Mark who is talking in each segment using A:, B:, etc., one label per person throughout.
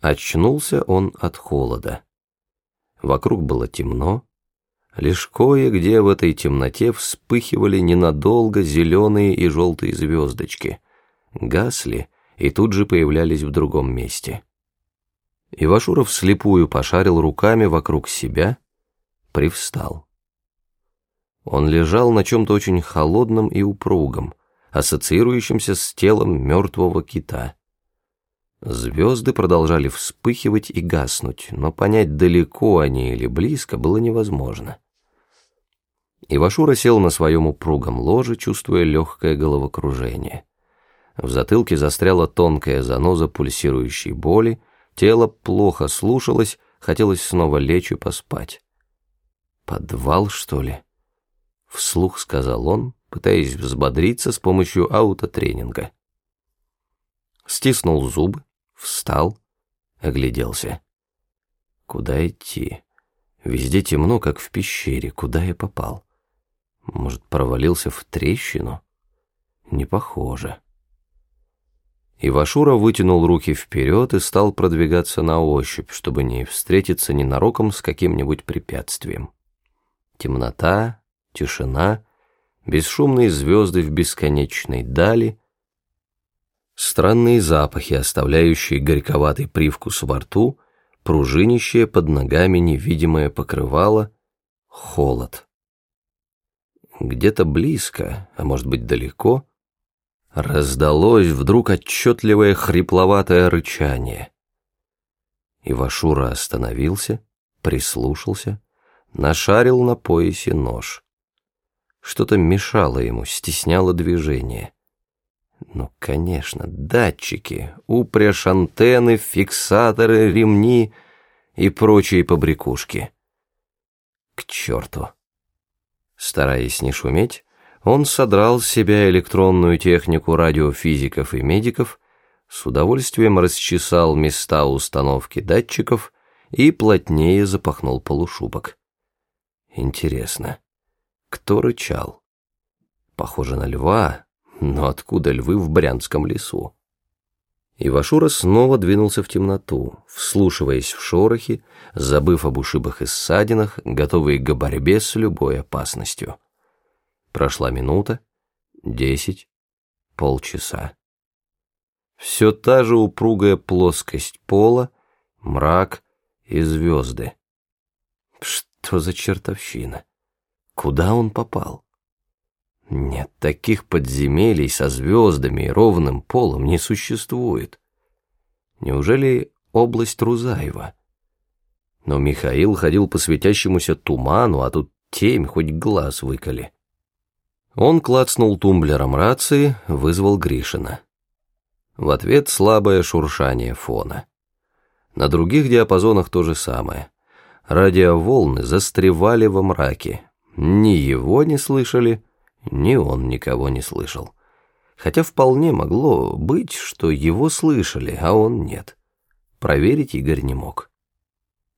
A: Очнулся он от холода. Вокруг было темно, лишь кое-где в этой темноте вспыхивали ненадолго зеленые и желтые звездочки, гасли и тут же появлялись в другом месте. Ивашуров слепую пошарил руками вокруг себя, привстал. Он лежал на чем-то очень холодном и упругом, ассоциирующемся с телом мертвого кита. Звезды продолжали вспыхивать и гаснуть, но понять, далеко они или близко, было невозможно. Ивашура сел на своем упругом ложе, чувствуя легкое головокружение. В затылке застряла тонкая заноза пульсирующей боли, тело плохо слушалось, хотелось снова лечь и поспать. «Подвал, что ли?» — вслух сказал он, пытаясь взбодриться с помощью аутотренинга. Стиснул зубы, Встал, огляделся. Куда идти? Везде темно, как в пещере. Куда я попал? Может, провалился в трещину? Не похоже. Ивашура вытянул руки вперед и стал продвигаться на ощупь, чтобы не встретиться ненароком с каким-нибудь препятствием. Темнота, тишина, бесшумные звезды в бесконечной дали — Странные запахи, оставляющие горьковатый привкус во рту, пружинищее под ногами невидимое покрывало, холод. Где-то близко, а может быть далеко, раздалось вдруг отчетливое хрипловатое рычание. Ивашура остановился, прислушался, нашарил на поясе нож. Что-то мешало ему, стесняло движение. Ну, конечно, датчики, упряжь антенны, фиксаторы, ремни и прочие побрякушки. К черту. Стараясь не шуметь, он содрал с себя электронную технику радиофизиков и медиков, с удовольствием расчесал места установки датчиков и плотнее запахнул полушубок. Интересно, кто рычал? Похоже на льва, но откуда львы в Брянском лесу? Ивашура снова двинулся в темноту, вслушиваясь в шорохи, забыв об ушибах и ссадинах, готовый к борьбе с любой опасностью. Прошла минута, десять, полчаса. Все та же упругая плоскость пола, мрак и звезды. Что за чертовщина? Куда он попал? Нет, таких подземелий со звездами и ровным полом не существует. Неужели область Рузаева? Но Михаил ходил по светящемуся туману, а тут темь хоть глаз выколи. Он клацнул тумблером рации, вызвал Гришина. В ответ слабое шуршание фона. На других диапазонах то же самое. Радиоволны застревали во мраке. Ни его не слышали, ни он никого не слышал. Хотя вполне могло быть, что его слышали, а он нет. Проверить Игорь не мог.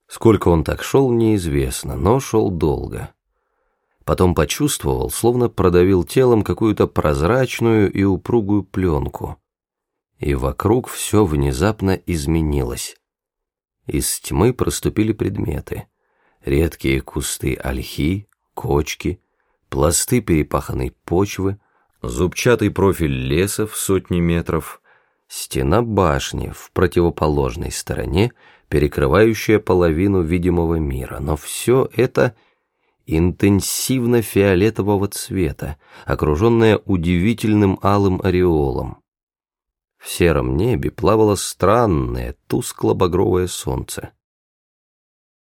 A: Сколько он так шел, неизвестно, но шел долго. Потом почувствовал, словно продавил телом какую-то прозрачную и упругую пленку. И вокруг все внезапно изменилось. Из тьмы проступили предметы. Редкие кусты ольхи, кочки — пласты перепаханной почвы, зубчатый профиль леса в сотни метров, стена башни в противоположной стороне, перекрывающая половину видимого мира, но все это интенсивно фиолетового цвета, окруженное удивительным алым ореолом. В сером небе плавало странное, тускло-багровое солнце.